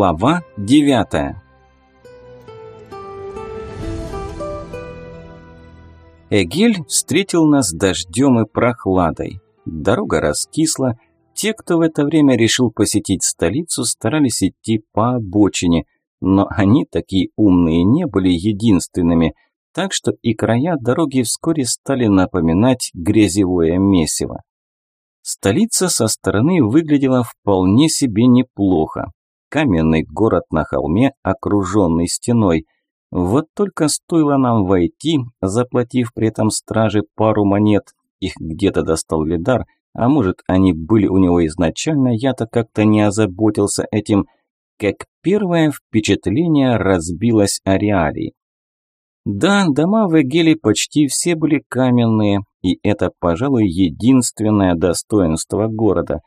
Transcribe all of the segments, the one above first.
Глава девятая Эгель встретил нас дождем и прохладой. Дорога раскисла. Те, кто в это время решил посетить столицу, старались идти по обочине, но они, такие умные, не были единственными, так что и края дороги вскоре стали напоминать грязевое месиво. Столица со стороны выглядела вполне себе неплохо. Каменный город на холме, окруженный стеной. Вот только стоило нам войти, заплатив при этом страже пару монет, их где-то достал Лидар, а может они были у него изначально, я-то как-то не озаботился этим, как первое впечатление разбилось о реалии. Да, дома в Эгеле почти все были каменные, и это, пожалуй, единственное достоинство города.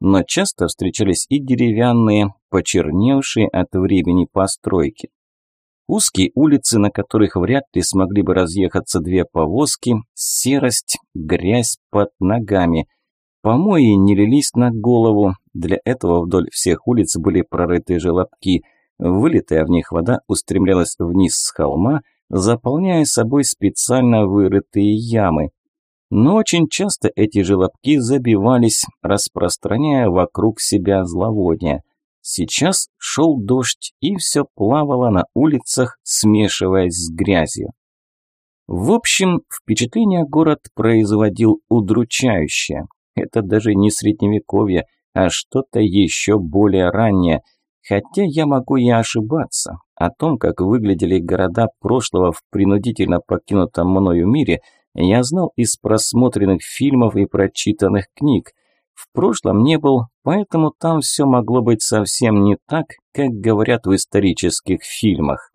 Но часто встречались и деревянные, почерневшие от времени постройки. Узкие улицы, на которых вряд ли смогли бы разъехаться две повозки, серость, грязь под ногами. Помои не лились на голову, для этого вдоль всех улиц были прорыты желобки. Вылитая в них вода устремлялась вниз с холма, заполняя собой специально вырытые ямы. Но очень часто эти желобки забивались, распространяя вокруг себя зловоние. Сейчас шел дождь, и все плавало на улицах, смешиваясь с грязью. В общем, впечатление город производил удручающее. Это даже не средневековье, а что-то еще более раннее. Хотя я могу и ошибаться. О том, как выглядели города прошлого в принудительно покинутом мною мире, я знал из просмотренных фильмов и прочитанных книг. В прошлом не был, поэтому там все могло быть совсем не так, как говорят в исторических фильмах.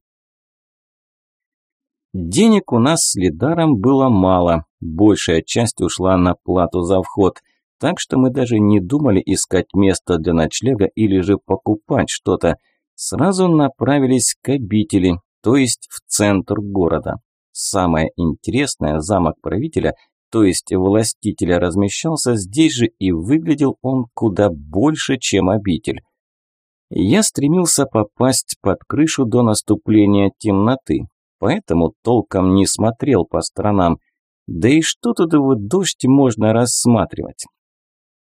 Денег у нас с Лидаром было мало, большая часть ушла на плату за вход, так что мы даже не думали искать место для ночлега или же покупать что-то – сразу направились к обители, то есть в центр города. Самое интересное, замок правителя, то есть властителя, размещался здесь же и выглядел он куда больше, чем обитель. Я стремился попасть под крышу до наступления темноты, поэтому толком не смотрел по сторонам. Да и что тут его дождь можно рассматривать?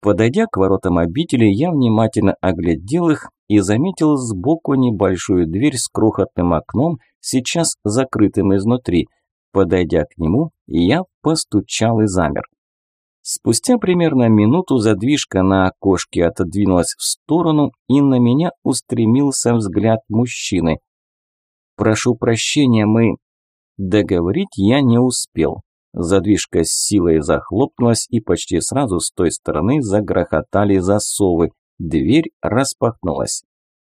Подойдя к воротам обители, я внимательно оглядел их и заметил сбоку небольшую дверь с крохотным окном, сейчас закрытым изнутри. Подойдя к нему, я постучал и замер. Спустя примерно минуту задвижка на окошке отодвинулась в сторону, и на меня устремился взгляд мужчины. «Прошу прощения, мы...» Договорить я не успел. Задвижка с силой захлопнулась, и почти сразу с той стороны загрохотали засовы. Дверь распахнулась.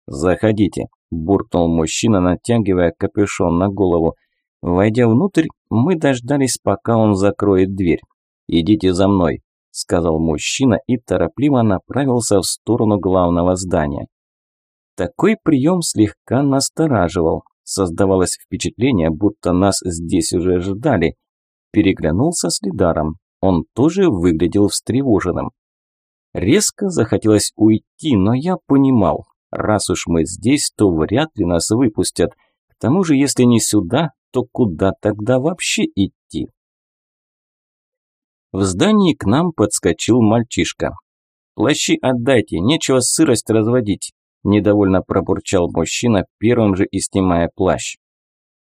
«Заходите», – буркнул мужчина, натягивая капюшон на голову. Войдя внутрь, мы дождались, пока он закроет дверь. «Идите за мной», – сказал мужчина и торопливо направился в сторону главного здания. Такой прием слегка настораживал. Создавалось впечатление, будто нас здесь уже ждали. Переглянулся с Лидаром. Он тоже выглядел встревоженным. Резко захотелось уйти, но я понимал, раз уж мы здесь, то вряд ли нас выпустят. К тому же, если не сюда, то куда тогда вообще идти? В здании к нам подскочил мальчишка. «Плащи отдайте, нечего сырость разводить», – недовольно пробурчал мужчина, первым же и снимая плащ.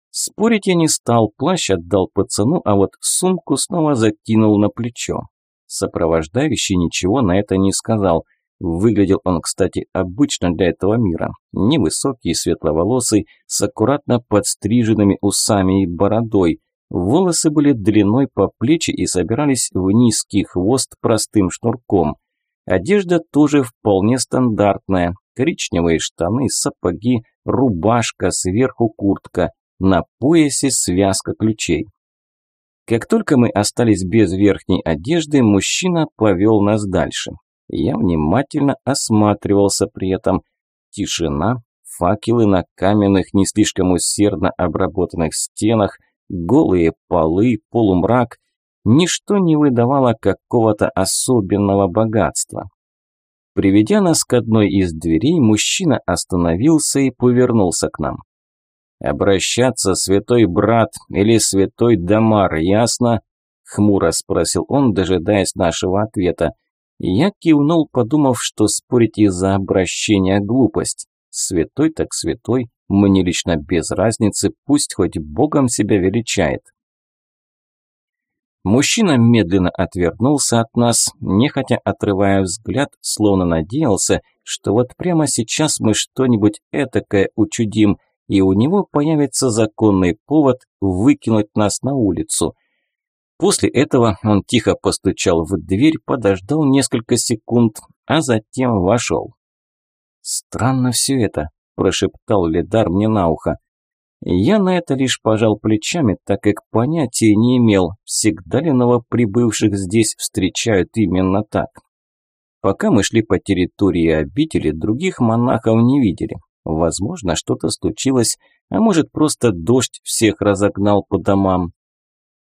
Спорить я не стал, плащ отдал пацану, а вот сумку снова закинул на плечо. Сопровождающий ничего на это не сказал. Выглядел он, кстати, обычно для этого мира. Невысокий, светловолосый, с аккуратно подстриженными усами и бородой. Волосы были длиной по плечи и собирались в низкий хвост простым шнурком. Одежда тоже вполне стандартная. Коричневые штаны, сапоги, рубашка, сверху куртка. На поясе связка ключей. Как только мы остались без верхней одежды, мужчина повел нас дальше. Я внимательно осматривался при этом. Тишина, факелы на каменных, не слишком усердно обработанных стенах, голые полы, полумрак. Ничто не выдавало какого-то особенного богатства. Приведя нас к одной из дверей, мужчина остановился и повернулся к нам. «Обращаться святой брат или святой Дамар, ясно?» – хмуро спросил он, дожидаясь нашего ответа. Я кивнул, подумав, что спорить из-за обращения глупость. Святой так святой, мне лично без разницы, пусть хоть Богом себя величает. Мужчина медленно отвернулся от нас, нехотя отрывая взгляд, словно надеялся, что вот прямо сейчас мы что-нибудь этакое учудим, и у него появится законный повод выкинуть нас на улицу. После этого он тихо постучал в дверь, подождал несколько секунд, а затем вошел. «Странно все это», – прошептал Лидар мне на ухо. Я на это лишь пожал плечами, так как понятия не имел, всегда ли новоприбывших здесь встречают именно так. Пока мы шли по территории обители, других монахов не видели. Возможно, что-то случилось, а может просто дождь всех разогнал по домам.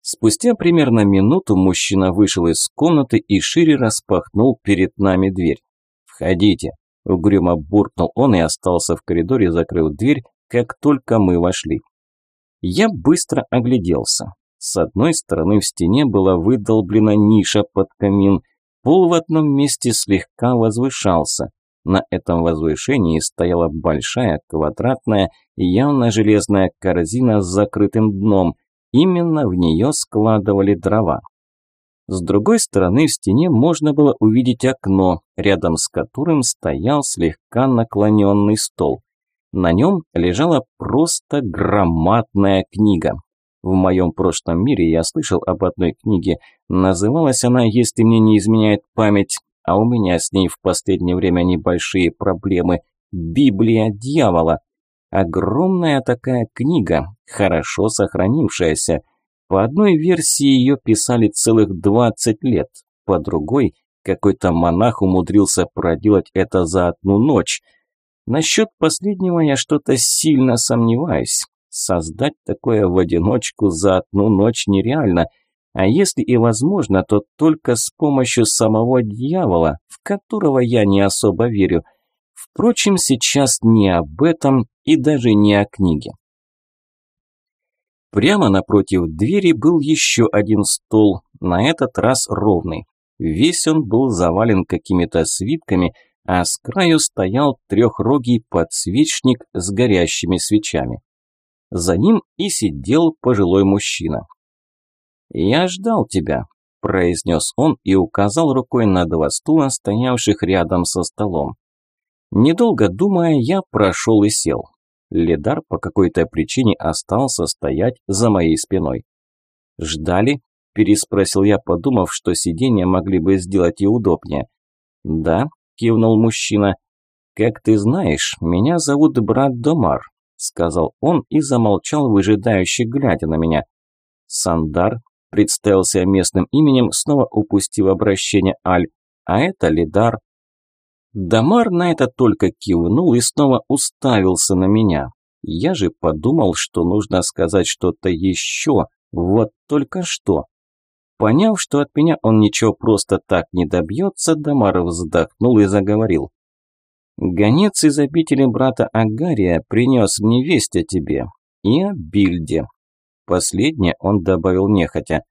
Спустя примерно минуту мужчина вышел из комнаты и шире распахнул перед нами дверь. «Входите», – угрюмо буркнул он и остался в коридоре, закрыв дверь, как только мы вошли. Я быстро огляделся. С одной стороны в стене была выдолблена ниша под камин, пол в одном месте слегка возвышался. На этом возвышении стояла большая, квадратная, явно железная корзина с закрытым дном. Именно в нее складывали дрова. С другой стороны в стене можно было увидеть окно, рядом с которым стоял слегка наклоненный стол. На нем лежала просто громадная книга. В моем прошлом мире я слышал об одной книге. Называлась она, если мне не изменяет память, а у меня с ней в последнее время небольшие проблемы. «Библия дьявола». Огромная такая книга, хорошо сохранившаяся. По одной версии ее писали целых 20 лет, по другой какой-то монах умудрился проделать это за одну ночь – Насчет последнего я что-то сильно сомневаюсь. Создать такое в одиночку за одну ночь нереально, а если и возможно, то только с помощью самого дьявола, в которого я не особо верю. Впрочем, сейчас не об этом и даже не о книге. Прямо напротив двери был еще один стол, на этот раз ровный. Весь он был завален какими-то свитками – а с краю стоял трехрогий подсвечник с горящими свечами. За ним и сидел пожилой мужчина. «Я ждал тебя», – произнес он и указал рукой на два стула, стоявших рядом со столом. Недолго думая, я прошел и сел. Ледар по какой-то причине остался стоять за моей спиной. «Ждали?» – переспросил я, подумав, что сиденья могли бы сделать и удобнее. «Да», кивнул мужчина. «Как ты знаешь, меня зовут брат Домар», – сказал он и замолчал, выжидающе глядя на меня. «Сандар», – представился местным именем, снова упустив обращение Аль, «а это Лидар». Дамар на это только кивнул и снова уставился на меня. Я же подумал, что нужно сказать что-то еще, вот только что. Поняв, что от меня он ничего просто так не добьется, Дамаров вздохнул и заговорил. «Гонец из обители брата Агария принес мне весть о тебе и о Бильде». Последнее он добавил нехотя.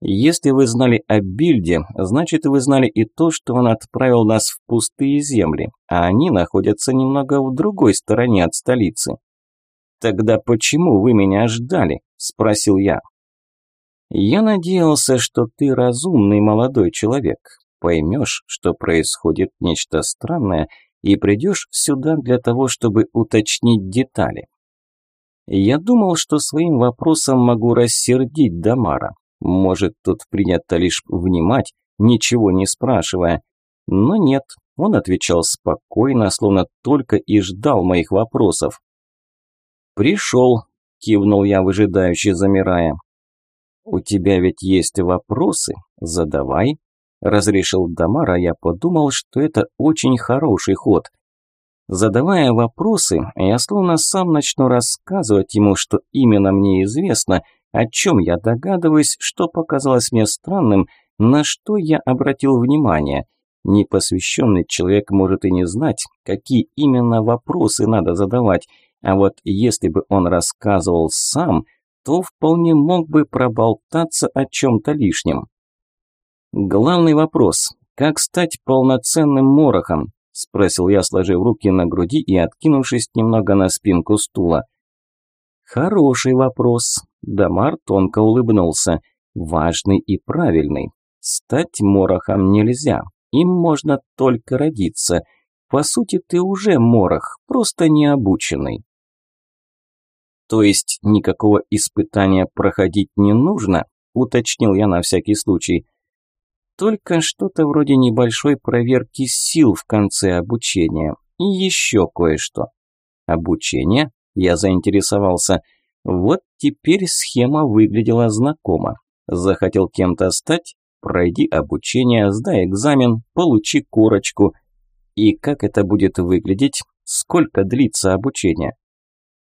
«Если вы знали о Бильде, значит вы знали и то, что он отправил нас в пустые земли, а они находятся немного в другой стороне от столицы». «Тогда почему вы меня ждали?» – спросил я. Я надеялся, что ты разумный молодой человек, поймешь, что происходит нечто странное, и придешь сюда для того, чтобы уточнить детали. Я думал, что своим вопросом могу рассердить Дамара. Может, тут принято лишь внимать, ничего не спрашивая. Но нет, он отвечал спокойно, словно только и ждал моих вопросов. «Пришел», – кивнул я, выжидающе замирая. «У тебя ведь есть вопросы? Задавай», – разрешил Дамар, а я подумал, что это очень хороший ход. Задавая вопросы, я словно сам начну рассказывать ему, что именно мне известно, о чем я догадываюсь, что показалось мне странным, на что я обратил внимание. Непосвященный человек может и не знать, какие именно вопросы надо задавать, а вот если бы он рассказывал сам, то вполне мог бы проболтаться о чем-то лишнем. Главный вопрос – как стать полноценным морохом? – спросил я, сложив руки на груди и откинувшись немного на спинку стула. Хороший вопрос. Дамар тонко улыбнулся. Важный и правильный. Стать морохом нельзя. Им можно только родиться. По сути, ты уже морох, просто необученный. То есть никакого испытания проходить не нужно, уточнил я на всякий случай. Только что-то вроде небольшой проверки сил в конце обучения. И еще кое-что. Обучение? Я заинтересовался. Вот теперь схема выглядела знакомо. Захотел кем-то стать? Пройди обучение, сдай экзамен, получи корочку. И как это будет выглядеть? Сколько длится обучение?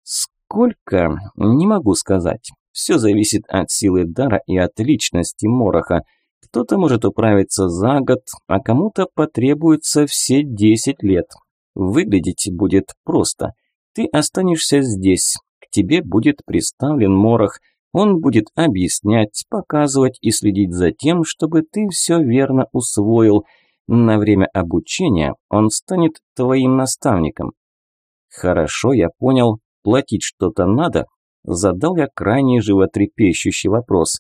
Сколько? Не могу сказать. Все зависит от силы дара и от личности Мороха. Кто-то может управиться за год, а кому-то потребуется все 10 лет. Выглядеть будет просто. Ты останешься здесь, к тебе будет представлен Морох, он будет объяснять, показывать и следить за тем, чтобы ты все верно усвоил. На время обучения он станет твоим наставником. Хорошо, я понял. Платить что-то надо? Задал я крайне животрепещущий вопрос.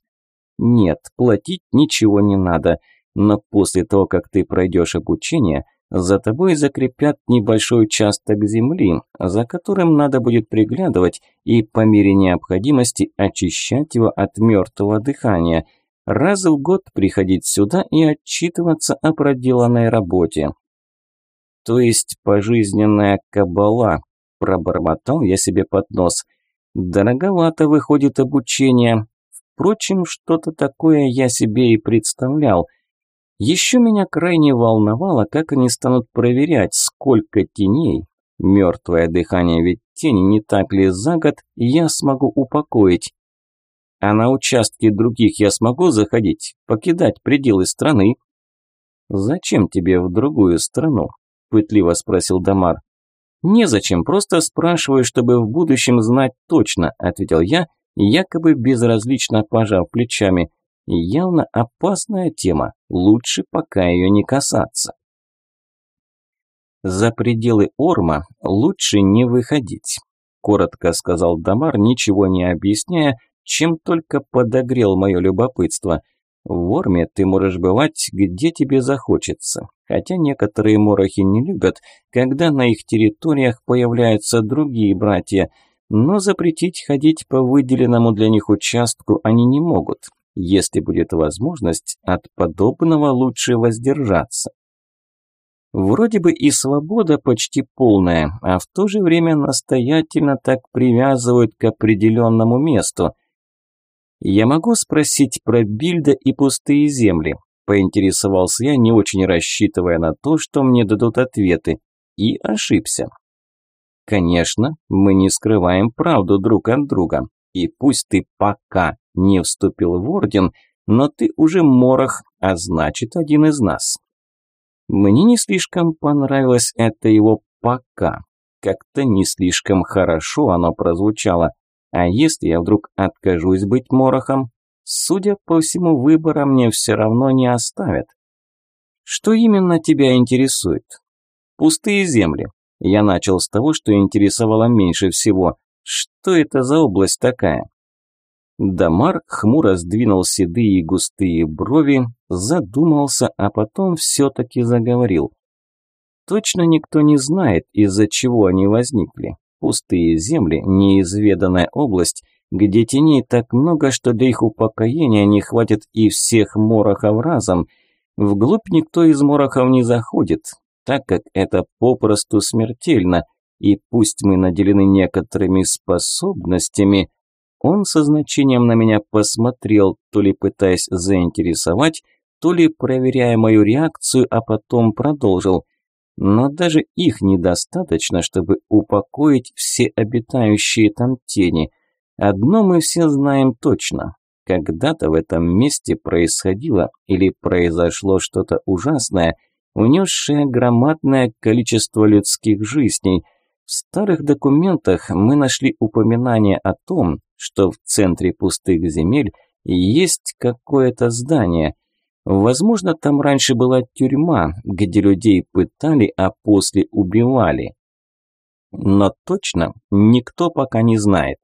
Нет, платить ничего не надо. Но после того, как ты пройдешь обучение, за тобой закрепят небольшой участок земли, за которым надо будет приглядывать и по мере необходимости очищать его от мертвого дыхания. Раз в год приходить сюда и отчитываться о проделанной работе. То есть пожизненная кабала, пробормотал я себе под нос. Дороговато выходит обучение. Впрочем, что-то такое я себе и представлял – еще меня крайне волновало, как они станут проверять, сколько теней. Мертвое дыхание ведь тени не так ли за год я смогу упокоить. А на участки других я смогу заходить, покидать пределы страны? «Зачем тебе в другую страну?» – пытливо спросил Дамар. «Незачем, просто спрашиваю, чтобы в будущем знать точно», – ответил я, якобы безразлично пожав плечами. Явно опасная тема, лучше пока ее не касаться. За пределы Орма лучше не выходить, коротко сказал Дамар, ничего не объясняя, чем только подогрел мое любопытство. В Орме ты можешь бывать, где тебе захочется, хотя некоторые морохи не любят, когда на их территориях появляются другие братья, но запретить ходить по выделенному для них участку они не могут, если будет возможность, от подобного лучше воздержаться. Вроде бы и свобода почти полная, а в то же время настоятельно так привязывают к определенному месту. Я могу спросить про Бильда и пустые земли? Поинтересовался я, не очень рассчитывая на то, что мне дадут ответы, и ошибся. Конечно, мы не скрываем правду друг от друга, и пусть ты пока не вступил в орден, но ты уже морох, а значит один из нас. Мне не слишком понравилось это его «пока». Как-то не слишком хорошо оно прозвучало. А если я вдруг откажусь быть морохом? Судя по всему, выбора мне все равно не оставят. Что именно тебя интересует? Пустые земли. Я начал с того, что интересовало меньше всего. Что это за область такая? Дамар хмуро сдвинул седые и густые брови, задумался, а потом все-таки заговорил. Точно никто не знает, из-за чего они возникли. Пустые земли, неизведанная область, где теней так много, что для их упокоения не хватит и всех морохов разом. Вглубь никто из морохов не заходит, так как это попросту смертельно, и пусть мы наделены некоторыми способностями – он со значением на меня посмотрел, то ли пытаясь заинтересовать, то ли проверяя мою реакцию, а потом продолжил. Но даже их недостаточно, чтобы упокоить все обитающие там тени. Одно мы все знаем точно. Когда-то в этом месте происходило или произошло что-то ужасное, унесшая громадное количество людских жизней. В старых документах мы нашли упоминание о том, что в центре пустых земель есть какое-то здание. Возможно, там раньше была тюрьма, где людей пытали, а после убивали. Но точно никто пока не знает.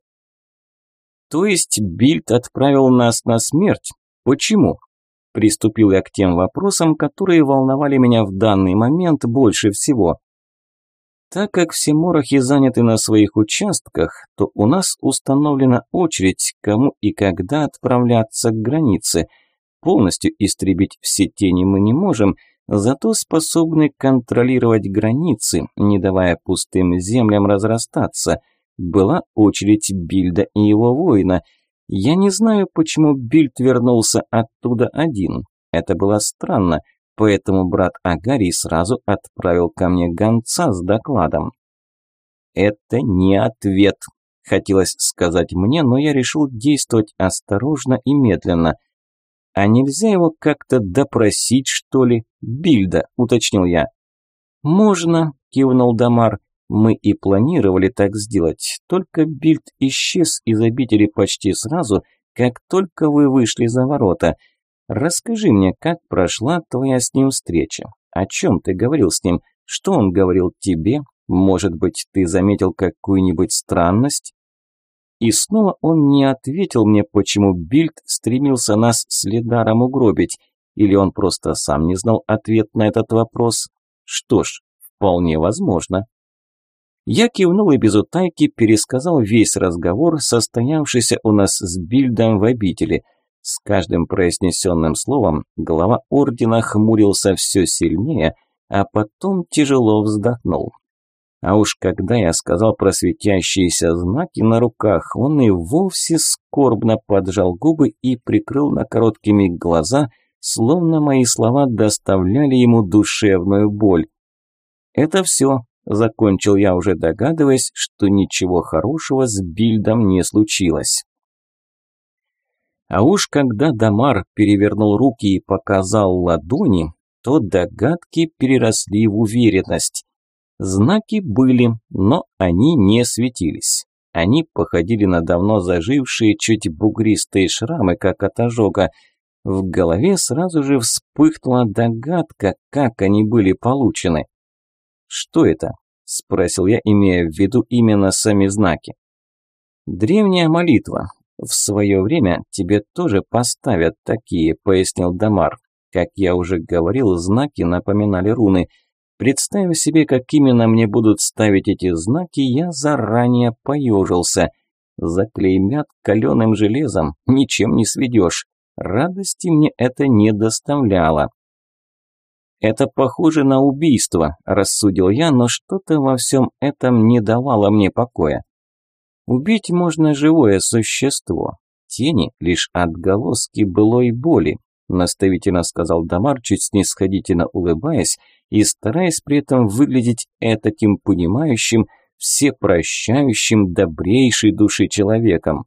То есть Бильд отправил нас на смерть? Почему? Приступил я к тем вопросам, которые волновали меня в данный момент больше всего. Так как все морохи заняты на своих участках, то у нас установлена очередь, кому и когда отправляться к границе. Полностью истребить все тени мы не можем, зато способны контролировать границы, не давая пустым землям разрастаться. Была очередь Бильда и его воина. Я не знаю, почему Бильд вернулся оттуда один. Это было странно, поэтому брат Агарий сразу отправил ко мне гонца с докладом. «Это не ответ», – хотелось сказать мне, но я решил действовать осторожно и медленно. «А нельзя его как-то допросить, что ли?» «Бильда», – уточнил я. «Можно», – кивнул Дамар. «Мы и планировали так сделать, только Бильд исчез из обители почти сразу, как только вы вышли за ворота. Расскажи мне, как прошла твоя с ним встреча? О чем ты говорил с ним? Что он говорил тебе? Может быть, ты заметил какую-нибудь странность?» И снова он не ответил мне, почему Бильд стремился нас с Лидаром угробить. Или он просто сам не знал ответ на этот вопрос? Что ж, вполне возможно. Я кивнул и без утайки пересказал весь разговор, состоявшийся у нас с Бильдом в обители. С каждым произнесенным словом глава ордена хмурился все сильнее, а потом тяжело вздохнул. А уж когда я сказал про светящиеся знаки на руках, он и вовсе скорбно поджал губы и прикрыл на короткими глаза, словно мои слова доставляли ему душевную боль. «Это все», – закончил я, уже догадываясь, что ничего хорошего с Бильдом не случилось. А уж когда Дамар перевернул руки и показал ладони, то догадки переросли в уверенность. Знаки были, но они не светились. Они походили на давно зажившие, чуть бугристые шрамы, как от ожога. В голове сразу же вспыхнула догадка, как они были получены. «Что это?» – спросил я, имея в виду именно сами знаки. «Древняя молитва. В свое время тебе тоже поставят такие», – пояснил Дамар. Как я уже говорил, знаки напоминали руны – Представив себе, как именно мне будут ставить эти знаки, я заранее поежился. Заклеймят каленым железом, ничем не сведешь. Радости мне это не доставляло. «Это похоже на убийство», – рассудил я, но что-то во всем этом не давало мне покоя. Убить можно живое существо. Тени – лишь отголоски былой боли, наставительно сказал Дамар, чуть снисходительно улыбаясь и стараясь при этом выглядеть этаким понимающим, всепрощающим, добрейшей души человеком.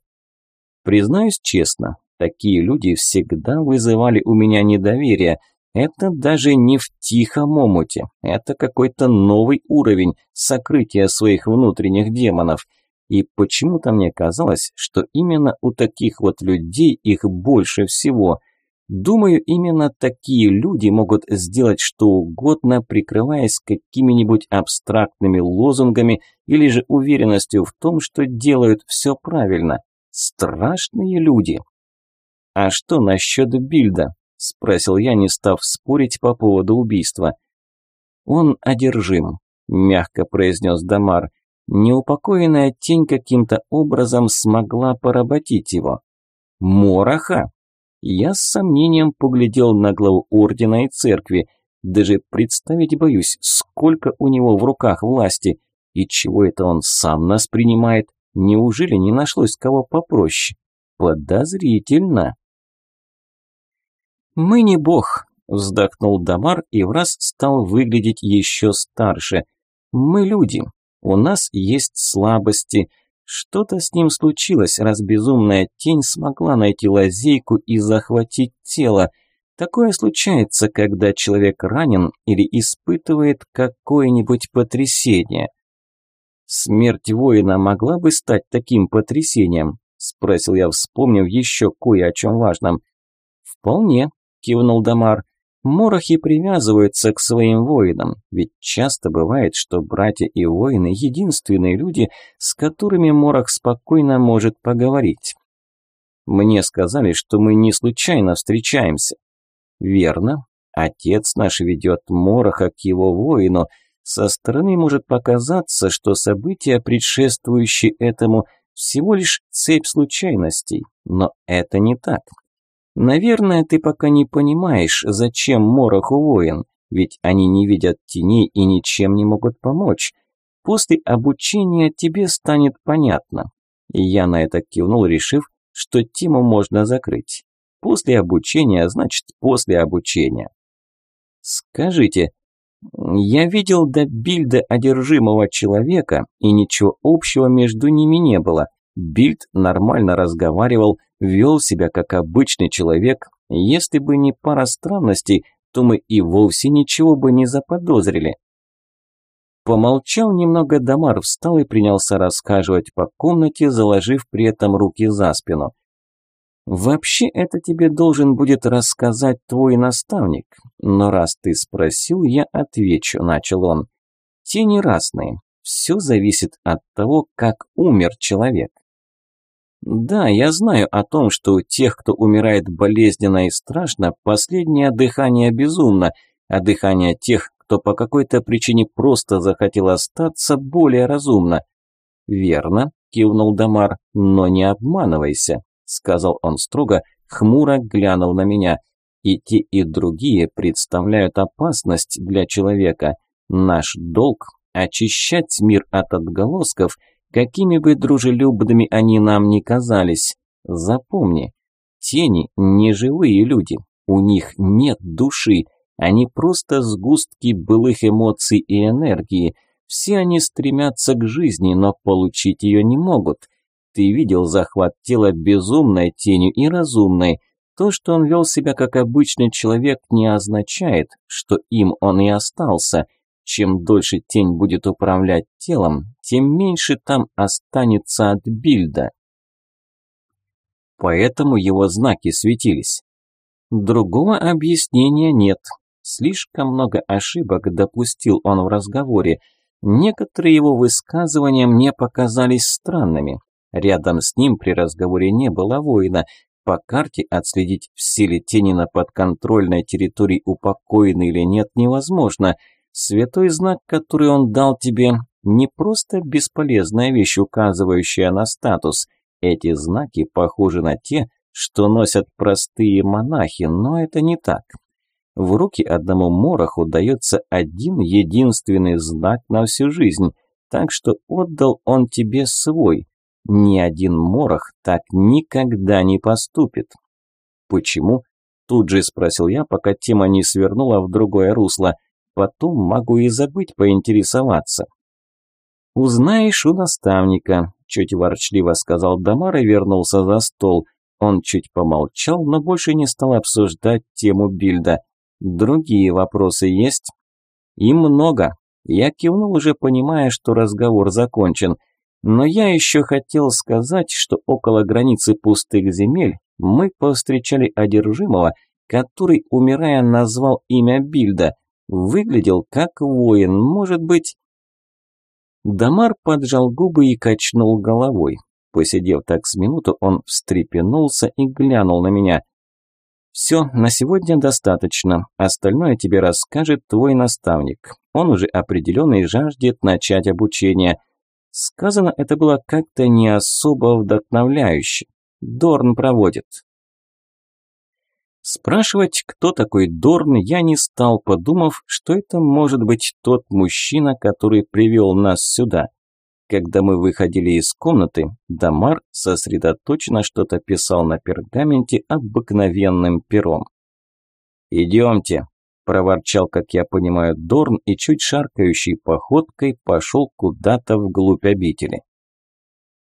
Признаюсь честно, такие люди всегда вызывали у меня недоверие. Это даже не в тихом омуте, это какой-то новый уровень сокрытия своих внутренних демонов. И почему-то мне казалось, что именно у таких вот людей их больше всего – Думаю, именно такие люди могут сделать что угодно, прикрываясь какими-нибудь абстрактными лозунгами или же уверенностью в том, что делают все правильно. Страшные люди. «А что насчет Бильда?» – спросил я, не став спорить по поводу убийства. «Он одержим», – мягко произнес Дамар. Неупокоенная тень каким-то образом смогла поработить его. «Мороха?» Я с сомнением поглядел на главу ордена и церкви. Даже представить боюсь, сколько у него в руках власти. И чего это он сам нас принимает? Неужели не нашлось кого попроще? Подозрительно. «Мы не бог», – вздохнул Дамар и в раз стал выглядеть еще старше. «Мы люди. У нас есть слабости. Что-то с ним случилось, раз безумная тень смогла найти лазейку и захватить тело. Такое случается, когда человек ранен или испытывает какое-нибудь потрясение. Смерть воина могла бы стать таким потрясением? Спросил я, вспомнив еще кое о чем важном. Вполне, кивнул Дамар. Морохи привязываются к своим воинам, ведь часто бывает, что братья и воины – единственные люди, с которыми Морох спокойно может поговорить. Мне сказали, что мы не случайно встречаемся. Верно. Отец наш ведет Мороха к его воину. Со стороны может показаться, что события, предшествующие этому, всего лишь цепь случайностей. Но это не так. Наверное, ты пока не понимаешь, зачем Мороху воин, ведь они не видят теней и ничем не могут помочь. После обучения тебе станет понятно. И я на это кивнул, решив, что тему можно закрыть. После обучения, значит, после обучения. Скажите, я видел до Бильда одержимого человека, и ничего общего между ними не было. Бильд нормально разговаривал, вел себя как обычный человек. Если бы не пара странностей, то мы и вовсе ничего бы не заподозрили. Помолчал немного Дамар, встал и принялся рассказывать по комнате, заложив при этом руки за спину. Вообще это тебе должен будет рассказать твой наставник. Но раз ты спросил, я отвечу, начал он. Тени разные. Все зависит от того, как умер человек. Да, я знаю о том, что у тех, кто умирает болезненно и страшно, последнее дыхание безумно, а дыхание тех, кто по какой-то причине просто захотел остаться, более разумно. Верно, кивнул Дамар, но не обманывайся сказал он строго, хмуро глянул на меня. И те, и другие представляют опасность для человека. Наш долг – очищать мир от отголосков, какими бы дружелюбными они нам ни казались. Запомни, тени – не живые люди, у них нет души, они просто сгустки былых эмоций и энергии. Все они стремятся к жизни, но получить ее не могут – ты видел захват тела безумной тенью и разумной. То, что он вел себя как обычный человек, не означает, что им он и остался. Чем дольше тень будет управлять телом, тем меньше там останется от бильда. Поэтому его знаки светились. Другого объяснения нет. Слишком много ошибок допустил он в разговоре. Некоторые его высказывания мне показались странными. Рядом с ним при разговоре не было воина. По карте отследить, все ли тени на подконтрольной территории упокоены или нет, невозможно. Святой знак, который он дал тебе, не просто бесполезная вещь, указывающая на статус. Эти знаки похожи на те, что носят простые монахи, но это не так. В руки одному мороху дается один единственный знак на всю жизнь, так что отдал он тебе свой, ни один морох так никогда не поступит. Почему? Тут же спросил я, пока тема не свернула в другое русло. Потом могу и забыть поинтересоваться. «Узнаешь у наставника», – чуть ворчливо сказал Дамар и вернулся за стол. Он чуть помолчал, но больше не стал обсуждать тему Бильда. «Другие вопросы есть?» «И много». Я кивнул, уже понимая, что разговор закончен – но я еще хотел сказать, что около границы пустых земель мы повстречали одержимого, который, умирая, назвал имя Бильда. Выглядел как воин, может быть... Дамар поджал губы и качнул головой. Посидев так с минуту, он встрепенулся и глянул на меня. «Все, на сегодня достаточно. Остальное тебе расскажет твой наставник. Он уже определенно и жаждет начать обучение. Сказано это было как-то не особо вдохновляюще. Дорн проводит. Спрашивать, кто такой Дорн, я не стал, подумав, что это может быть тот мужчина, который привел нас сюда. Когда мы выходили из комнаты, Дамар сосредоточенно что-то писал на пергаменте обыкновенным пером. «Идемте», проворчал, как я понимаю, Дорн и чуть шаркающей походкой пошел куда-то вглубь обители.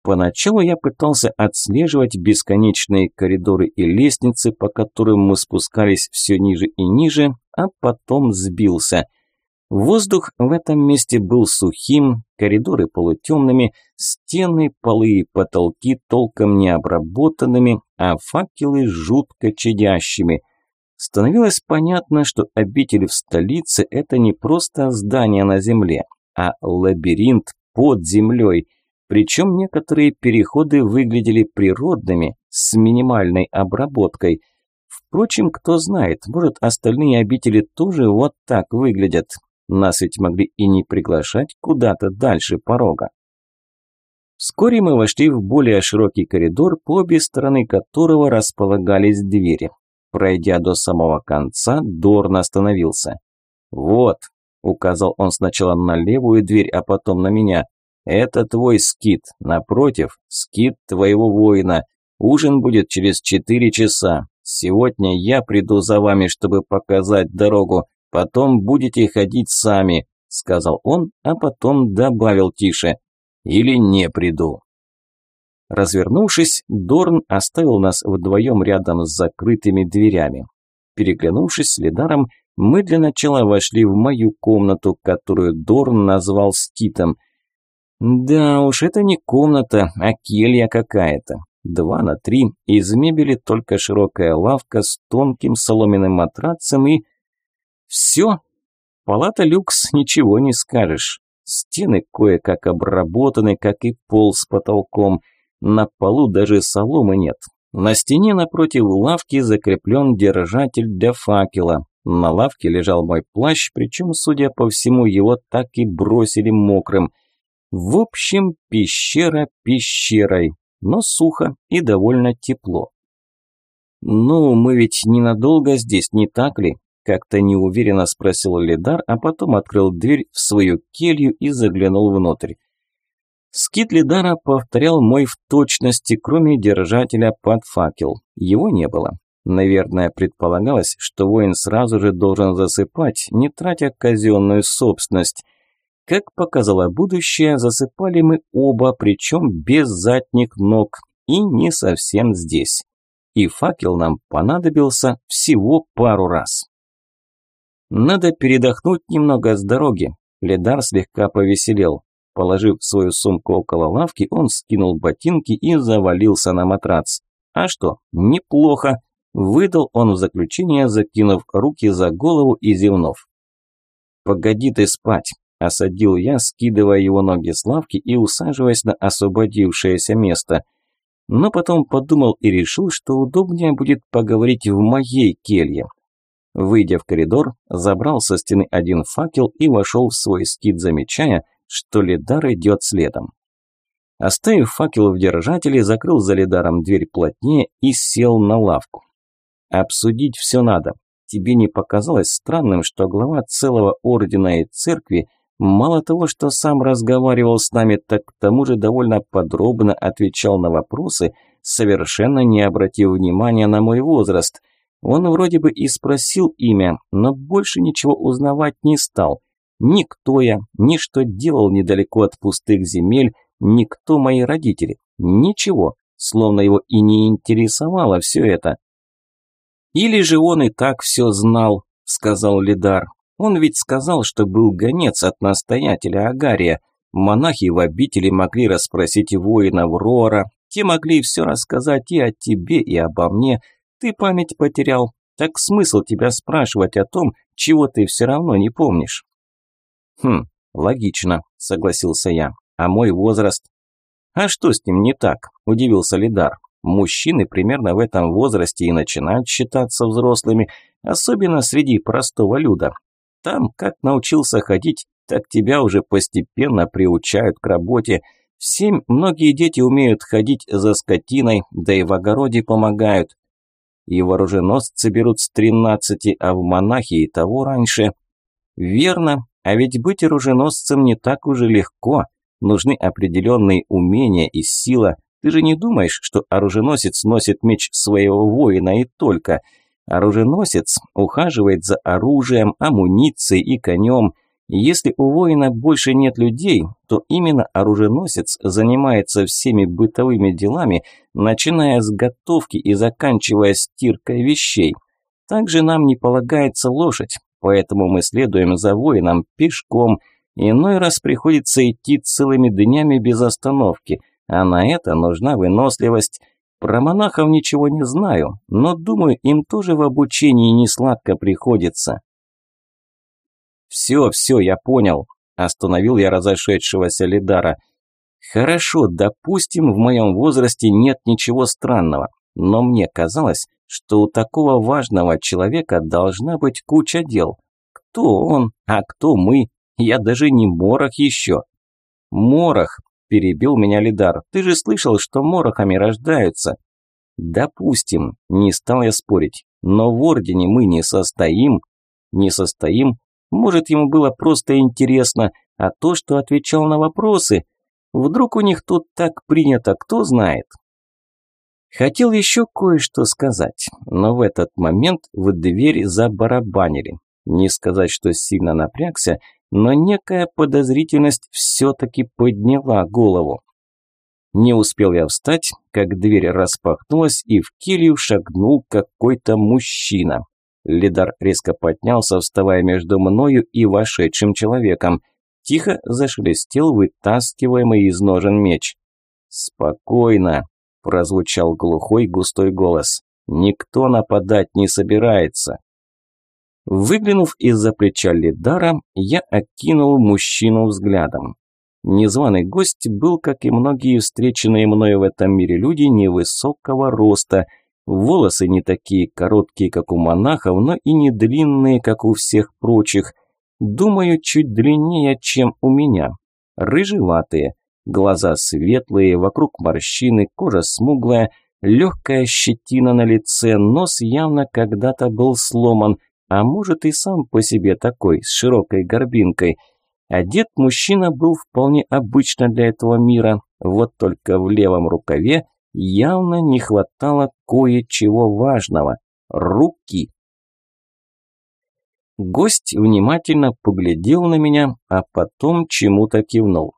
Поначалу я пытался отслеживать бесконечные коридоры и лестницы, по которым мы спускались все ниже и ниже, а потом сбился. Воздух в этом месте был сухим, коридоры полутемными, стены, полы и потолки толком не обработанными, а факелы жутко чадящими. Становилось понятно, что обитель в столице – это не просто здание на земле, а лабиринт под землей – причем некоторые переходы выглядели природными, с минимальной обработкой. Впрочем, кто знает, может остальные обители тоже вот так выглядят. Нас ведь могли и не приглашать куда-то дальше порога. Вскоре мы вошли в более широкий коридор, по обе стороны которого располагались двери. Пройдя до самого конца, Дорн остановился. «Вот», – указал он сначала на левую дверь, а потом на меня, это твой скит. Напротив, скит твоего воина. Ужин будет через четыре часа. Сегодня я приду за вами, чтобы показать дорогу. Потом будете ходить сами», – сказал он, а потом добавил тише. «Или не приду». Развернувшись, Дорн оставил нас вдвоем рядом с закрытыми дверями. Переглянувшись с Лидаром, мы для начала вошли в мою комнату, которую Дорн назвал скитом – да уж, это не комната, а келья какая-то. Два на три, из мебели только широкая лавка с тонким соломенным матрацем и... Все. Палата люкс, ничего не скажешь. Стены кое-как обработаны, как и пол с потолком. На полу даже соломы нет. На стене напротив лавки закреплен держатель для факела. На лавке лежал мой плащ, причем, судя по всему, его так и бросили мокрым – в общем, пещера пещерой, но сухо и довольно тепло. «Ну, мы ведь ненадолго здесь, не так ли?» Как-то неуверенно спросил Лидар, а потом открыл дверь в свою келью и заглянул внутрь. Скит Лидара повторял мой в точности, кроме держателя под факел. Его не было. Наверное, предполагалось, что воин сразу же должен засыпать, не тратя казенную собственность – как показало будущее, засыпали мы оба, причем без задних ног, и не совсем здесь. И факел нам понадобился всего пару раз. Надо передохнуть немного с дороги. Ледар слегка повеселел. Положив свою сумку около лавки, он скинул ботинки и завалился на матрац. А что, неплохо, выдал он в заключение, закинув руки за голову и зевнув. «Погоди ты спать, Осадил я, скидывая его ноги с лавки и усаживаясь на освободившееся место. Но потом подумал и решил, что удобнее будет поговорить в моей келье. Выйдя в коридор, забрал со стены один факел и вошел в свой скит, замечая, что Лидар идет следом. Оставив факел в держателе, закрыл за Лидаром дверь плотнее и сел на лавку. Обсудить все надо. Тебе не показалось странным, что глава целого ордена и церкви – Мало того, что сам разговаривал с нами, так к тому же довольно подробно отвечал на вопросы, совершенно не обратив внимания на мой возраст. Он вроде бы и спросил имя, но больше ничего узнавать не стал. Ни кто я, ни что делал недалеко от пустых земель, ни кто мои родители. Ничего, словно его и не интересовало все это. «Или же он и так все знал», – сказал Лидар. Он ведь сказал, что был гонец от настоятеля Агария. Монахи в обители могли расспросить воина Рора, те могли все рассказать и о тебе, и обо мне. Ты память потерял, так смысл тебя спрашивать о том, чего ты все равно не помнишь? Хм, логично, согласился я. А мой возраст? А что с ним не так? Удивился Лидар. Мужчины примерно в этом возрасте и начинают считаться взрослыми, особенно среди простого люда. Там, как научился ходить, так тебя уже постепенно приучают к работе. В семь многие дети умеют ходить за скотиной, да и в огороде помогают. И вооруженосцы берут с тринадцати, а в монахи и того раньше. Верно, а ведь быть оруженосцем не так уже легко. Нужны определенные умения и сила. Ты же не думаешь, что оруженосец носит меч своего воина и только – Оруженосец ухаживает за оружием, амуницией и конем. Если у воина больше нет людей, то именно оруженосец занимается всеми бытовыми делами, начиная с готовки и заканчивая стиркой вещей. Также нам не полагается лошадь, поэтому мы следуем за воином пешком. Иной раз приходится идти целыми днями без остановки, а на это нужна выносливость. Про монахов ничего не знаю, но думаю, им тоже в обучении не сладко приходится. «Все, все, я понял», – остановил я разошедшегося Лидара. «Хорошо, допустим, в моем возрасте нет ничего странного, но мне казалось, что у такого важного человека должна быть куча дел. Кто он, а кто мы? Я даже не Морох еще». «Морох», – перебил меня Лидар, – «ты же слышал, что Морохами рождаются». «Допустим», – не стал я спорить, – «но в Ордене мы не состоим». «Не состоим, может, ему было просто интересно, а то, что отвечал на вопросы, вдруг у них тут так принято, кто знает. Хотел еще кое-что сказать, но в этот момент в дверь забарабанили. Не сказать, что сильно напрягся, но некая подозрительность все-таки подняла голову. Не успел я встать, как дверь распахнулась, и в келью шагнул какой-то мужчина. Лидар резко поднялся, вставая между мною и вошедшим человеком. Тихо зашелестел вытаскиваемый из ножен меч. «Спокойно», – прозвучал глухой густой голос. «Никто нападать не собирается». Выглянув из-за плеча Лидара, я окинул мужчину взглядом. Незваный гость был, как и многие встреченные мною в этом мире люди, невысокого роста – Волосы не такие короткие, как у монахов, но и не длинные, как у всех прочих. Думаю, чуть длиннее, чем у меня. Рыжеватые, глаза светлые, вокруг морщины, кожа смуглая, легкая щетина на лице, нос явно когда-то был сломан, а может и сам по себе такой, с широкой горбинкой. Одет мужчина был вполне обычно для этого мира, вот только в левом рукаве – явно не хватало кое-чего важного – руки. Гость внимательно поглядел на меня, а потом чему-то кивнул.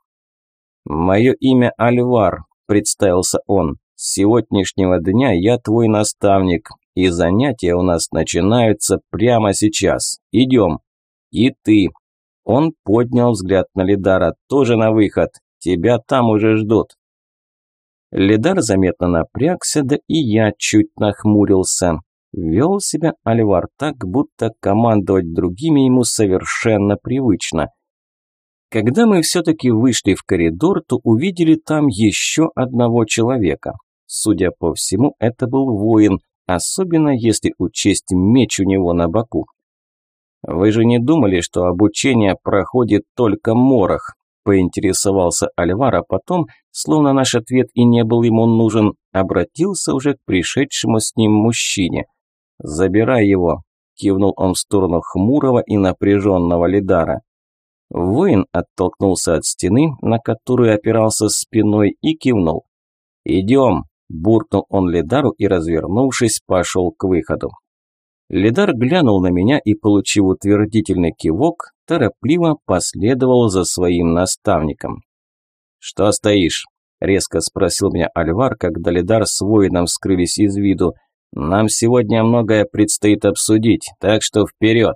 «Мое имя Альвар», – представился он. «С сегодняшнего дня я твой наставник, и занятия у нас начинаются прямо сейчас. Идем». «И ты». Он поднял взгляд на Лидара. «Тоже на выход. Тебя там уже ждут». Лидар заметно напрягся, да и я чуть нахмурился. Вел себя Альвар так, будто командовать другими ему совершенно привычно. Когда мы все-таки вышли в коридор, то увидели там еще одного человека. Судя по всему, это был воин, особенно если учесть меч у него на боку. «Вы же не думали, что обучение проходит только морох?» Поинтересовался а потом, словно наш ответ и не был ему нужен, обратился уже к пришедшему с ним мужчине. «Забирай его», – кивнул он в сторону хмурого и напряженного Лидара. Воин оттолкнулся от стены, на которую опирался спиной, и кивнул. «Идем», – буркнул он Лидару и, развернувшись, пошел к выходу. Лидар глянул на меня и, получив утвердительный кивок, торопливо последовал за своим наставником. «Что стоишь?» – резко спросил меня Альвар, когда Лидар с воином скрылись из виду. «Нам сегодня многое предстоит обсудить, так что вперед!»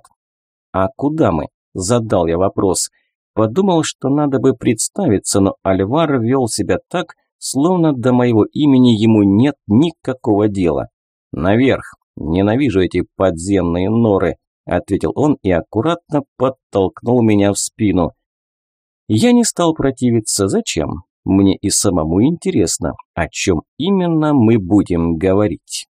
«А куда мы?» – задал я вопрос. Подумал, что надо бы представиться, но Альвар вел себя так, словно до моего имени ему нет никакого дела. «Наверх!» «Ненавижу эти подземные норы», – ответил он и аккуратно подтолкнул меня в спину. Я не стал противиться. Зачем? Мне и самому интересно, о чем именно мы будем говорить.